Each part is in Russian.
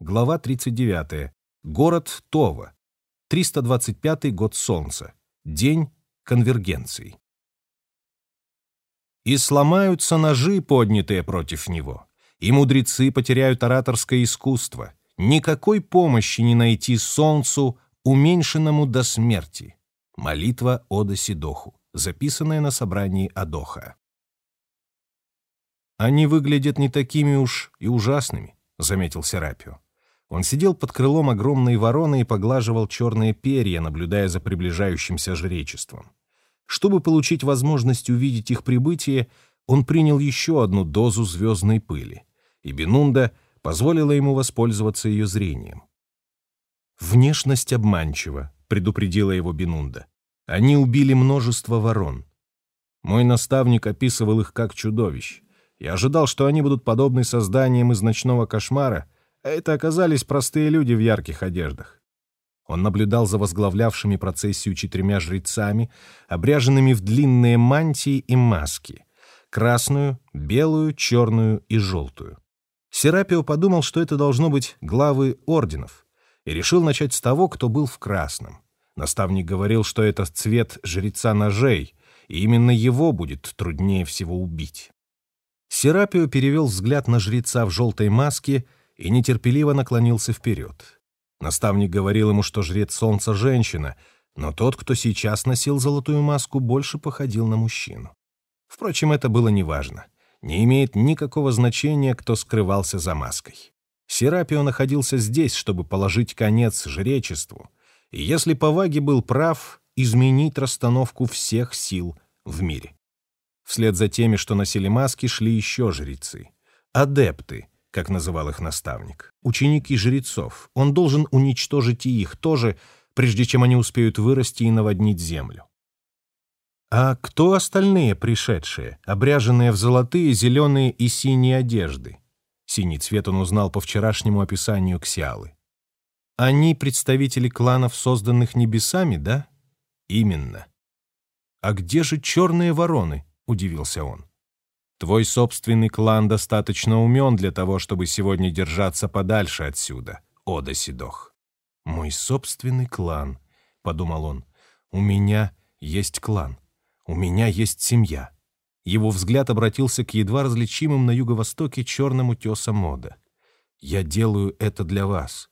Глава 39. Город Това. 325 год Солнца. День конвергенции. И сломаются ножи, поднятые против него, и мудрецы потеряют ораторское искусство. Никакой помощи не найти солнцу, уменьшенному до смерти. Молитва Ода Сидоху, записанная на собрании Адоха. «Они выглядят не такими уж и ужасными», — заметил Серапио. Он сидел под крылом огромной вороны и поглаживал черные перья, наблюдая за приближающимся жречеством. Чтобы получить возможность увидеть их прибытие, он принял еще одну дозу звездной пыли, и Бенунда позволила ему воспользоваться ее зрением. «Внешность обманчива», — предупредила его Бенунда. «Они убили множество ворон. Мой наставник описывал их как чудовищ. Я ожидал, что они будут подобны созданиям из ночного кошмара, это оказались простые люди в ярких одеждах. Он наблюдал за возглавлявшими процессию четырьмя жрецами, обряженными в длинные мантии и маски — красную, белую, черную и желтую. Серапио подумал, что это должно быть главы орденов, и решил начать с того, кто был в красном. Наставник говорил, что это цвет жреца ножей, и именно его будет труднее всего убить. Серапио перевел взгляд на жреца в желтой маске — и нетерпеливо наклонился вперед. Наставник говорил ему, что жрец солнца — женщина, но тот, кто сейчас носил золотую маску, больше походил на мужчину. Впрочем, это было неважно. Не имеет никакого значения, кто скрывался за маской. Серапио находился здесь, чтобы положить конец жречеству, и если Поваги был прав, изменить расстановку всех сил в мире. Вслед за теми, что носили маски, шли еще жрецы. Адепты — как называл их наставник, ученики жрецов. Он должен уничтожить и их тоже, прежде чем они успеют вырасти и наводнить землю. А кто остальные пришедшие, обряженные в золотые, зеленые и синие одежды? Синий цвет он узнал по вчерашнему описанию Ксиалы. Они представители кланов, созданных небесами, да? Именно. А где же черные вороны? Удивился он. Твой собственный клан достаточно умен для того, чтобы сегодня держаться подальше отсюда, Ода Сидох. Мой собственный клан, — подумал он, — у меня есть клан, у меня есть семья. Его взгляд обратился к едва различимым на юго-востоке черным утесам мода. «Я делаю это для вас.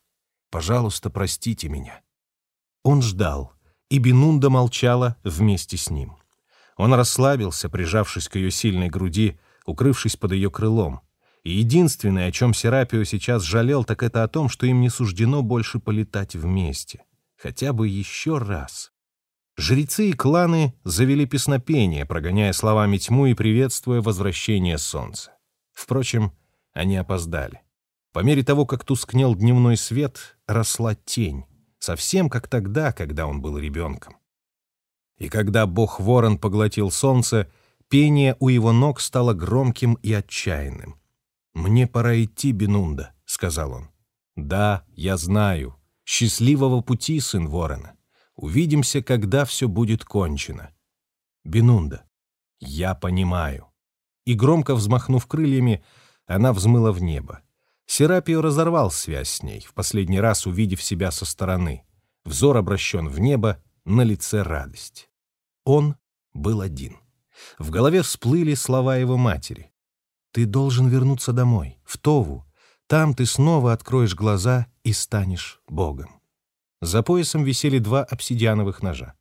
Пожалуйста, простите меня». Он ждал, и Бенунда молчала вместе с ним. Он расслабился, прижавшись к ее сильной груди, укрывшись под ее крылом. И единственное, о чем Серапио сейчас жалел, так это о том, что им не суждено больше полетать вместе. Хотя бы еще раз. Жрецы и кланы завели песнопение, прогоняя словами тьму и приветствуя возвращение солнца. Впрочем, они опоздали. По мере того, как тускнел дневной свет, росла тень, совсем как тогда, когда он был ребенком. И когда бог-ворон поглотил солнце, пение у его ног стало громким и отчаянным. «Мне пора идти, Бенунда», — сказал он. «Да, я знаю. Счастливого пути, сын ворона. Увидимся, когда все будет кончено». «Бенунда, я понимаю». И громко взмахнув крыльями, она взмыла в небо. Серапио разорвал связь с ней, в последний раз увидев себя со стороны. Взор обращен в небо, на лице радость. Он был один. В голове всплыли слова его матери. «Ты должен вернуться домой, в Тову. Там ты снова откроешь глаза и станешь Богом». За поясом висели два обсидиановых ножа.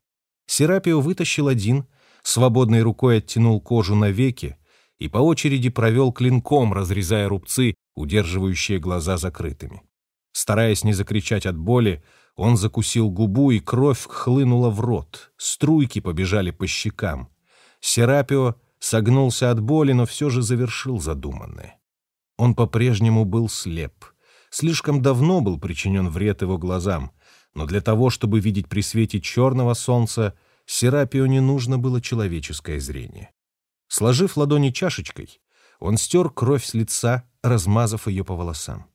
Серапио вытащил один, свободной рукой оттянул кожу навеки и по очереди провел клинком, разрезая рубцы, удерживающие глаза закрытыми. Стараясь не закричать от боли, он закусил губу, и кровь хлынула в рот, струйки побежали по щекам. Серапио согнулся от боли, но все же завершил задуманное. Он по-прежнему был слеп. Слишком давно был причинен вред его глазам, но для того, чтобы видеть при свете черного солнца, Серапио не нужно было человеческое зрение. Сложив ладони чашечкой, он стер кровь с лица, размазав ее по волосам.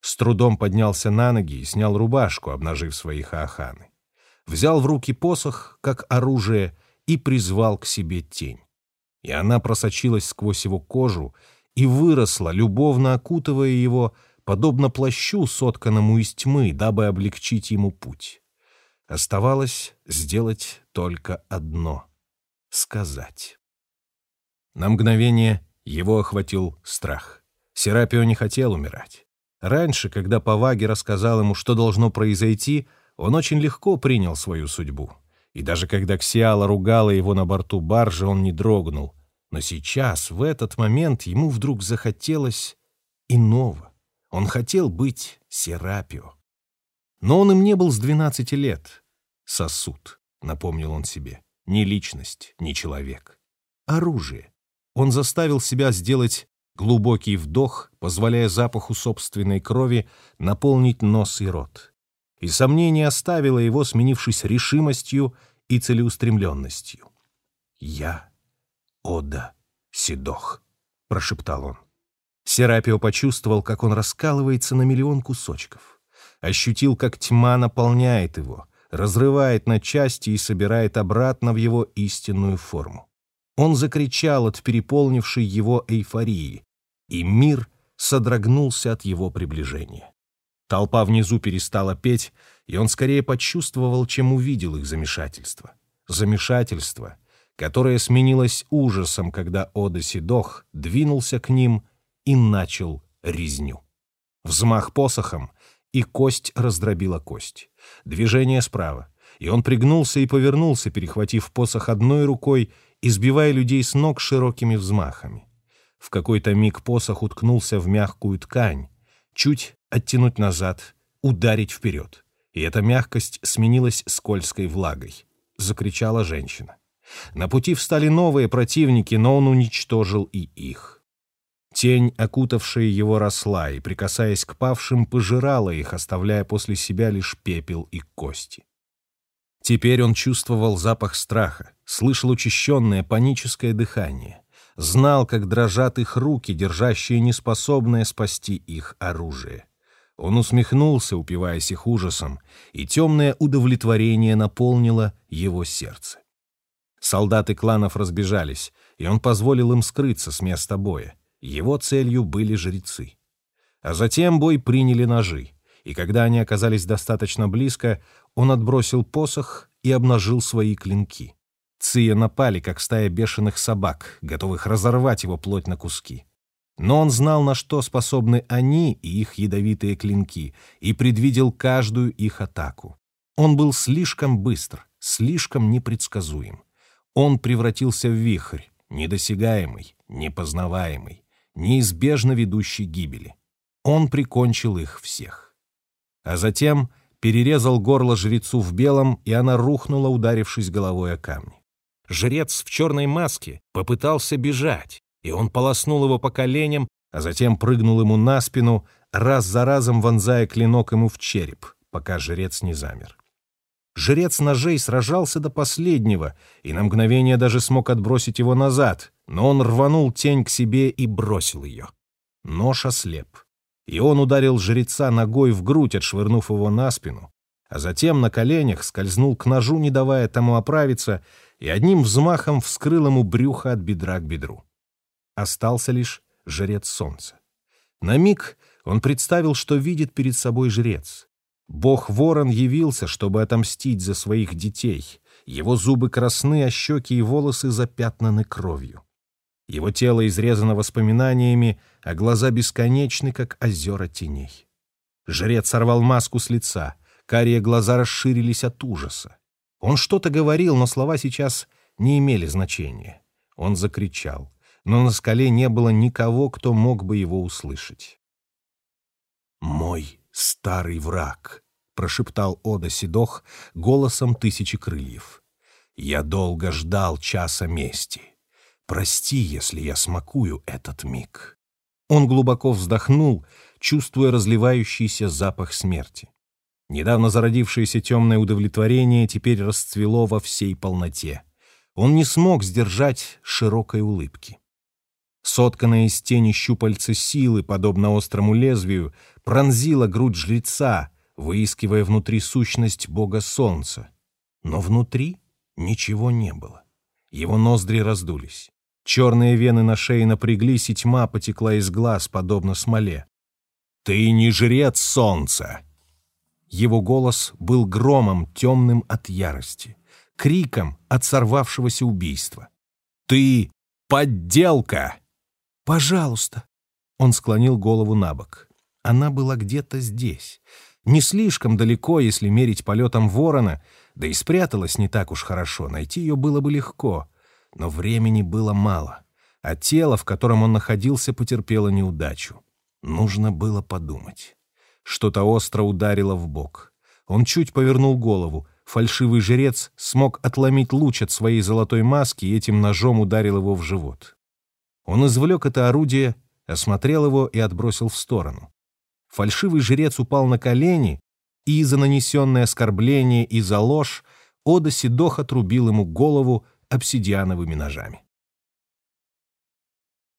С трудом поднялся на ноги и снял рубашку, обнажив свои хаоханы. Взял в руки посох, как оружие, и призвал к себе тень. И она просочилась сквозь его кожу и выросла, любовно окутывая его, подобно плащу, сотканному из тьмы, дабы облегчить ему путь. Оставалось сделать только одно — сказать. На мгновение его охватил страх. Серапио не хотел умирать. Раньше, когда Паваги рассказал ему, что должно произойти, он очень легко принял свою судьбу. И даже когда Ксиала ругала его на борту баржи, он не дрогнул. Но сейчас, в этот момент, ему вдруг захотелось иного. Он хотел быть Серапио. Но он им не был с 12 лет. Сосуд, напомнил он себе. Не личность, не человек. Оружие. Он заставил себя сделать глубокий вдох, позволяя запаху собственной крови наполнить нос и рот и сомнение оставило его, сменившись решимостью и целеустремленностью. «Я Ода Седох», — прошептал он. Серапио почувствовал, как он раскалывается на миллион кусочков. Ощутил, как тьма наполняет его, разрывает на части и собирает обратно в его истинную форму. Он закричал от переполнившей его эйфории, и мир содрогнулся от его приближения. Толпа внизу перестала петь, и он скорее почувствовал, чем увидел их замешательство. Замешательство, которое сменилось ужасом, когда Ода Сидох двинулся к ним и начал резню. Взмах посохом, и кость раздробила кость. Движение справа, и он пригнулся и повернулся, перехватив посох одной рукой, избивая людей с ног широкими взмахами. В какой-то миг посох уткнулся в мягкую ткань, чуть оттянуть назад, ударить вперед. И эта мягкость сменилась скользкой влагой. Закричала женщина. На пути встали новые противники, но он уничтожил и их. Тень, окутавшая его, росла и, прикасаясь к павшим, пожирала их, оставляя после себя лишь пепел и кости. Теперь он чувствовал запах страха, слышал учащенное паническое дыхание, знал, как дрожат их руки, держащие неспособное спасти их оружие. Он усмехнулся, упиваясь их ужасом, и темное удовлетворение наполнило его сердце. Солдаты кланов разбежались, и он позволил им скрыться с места боя. Его целью были жрецы. А затем бой приняли ножи, и когда они оказались достаточно близко, он отбросил посох и обнажил свои клинки. Ция напали, как стая бешеных собак, готовых разорвать его плоть на куски. Но он знал, на что способны они и их ядовитые клинки, и предвидел каждую их атаку. Он был слишком быстр, слишком непредсказуем. Он превратился в вихрь, недосягаемый, непознаваемый, неизбежно ведущий гибели. Он прикончил их всех. А затем перерезал горло жрецу в белом, и она рухнула, ударившись головой о камни. Жрец в черной маске попытался бежать, и он полоснул его по коленям, а затем прыгнул ему на спину, раз за разом вонзая клинок ему в череп, пока жрец не замер. Жрец ножей сражался до последнего и на мгновение даже смог отбросить его назад, но он рванул тень к себе и бросил ее. Нож ослеп, и он ударил жреца ногой в грудь, отшвырнув его на спину, а затем на коленях скользнул к ножу, не давая тому оправиться, и одним взмахом вскрыл ему брюхо от бедра к бедру. Остался лишь жрец солнца. На миг он представил, что видит перед собой жрец. Бог-ворон явился, чтобы отомстить за своих детей. Его зубы красны, а щеки и волосы запятнаны кровью. Его тело изрезано воспоминаниями, а глаза бесконечны, как озера теней. Жрец сорвал маску с лица, карие глаза расширились от ужаса. Он что-то говорил, но слова сейчас не имели значения. Он закричал но на скале не было никого, кто мог бы его услышать. «Мой старый враг», — прошептал Ода Седох голосом тысячи крыльев. «Я долго ждал часа мести. Прости, если я смакую этот миг». Он глубоко вздохнул, чувствуя разливающийся запах смерти. Недавно зародившееся темное удовлетворение теперь расцвело во всей полноте. Он не смог сдержать широкой улыбки. Сотканная из тени щупальца силы, подобно острому лезвию, пронзила грудь жреца, выискивая внутри сущность бога солнца. Но внутри ничего не было. Его ноздри раздулись. Черные вены на шее напряглись, и тьма потекла из глаз, подобно смоле. «Ты не жрец солнца!» Его голос был громом, темным от ярости, криком от сорвавшегося убийства. «Ты подделка!» «Пожалуйста!» Он склонил голову на бок. Она была где-то здесь. Не слишком далеко, если мерить полетом ворона, да и спряталась не так уж хорошо, найти ее было бы легко. Но времени было мало, а тело, в котором он находился, потерпело неудачу. Нужно было подумать. Что-то остро ударило в бок. Он чуть повернул голову. Фальшивый жрец смог отломить луч от своей золотой маски и этим ножом ударил его в живот. Он извлек это орудие, осмотрел его и отбросил в сторону. Фальшивый жрец упал на колени, и за нанесенное оскорбление и за ложь Ода Сидох отрубил ему голову обсидиановыми ножами.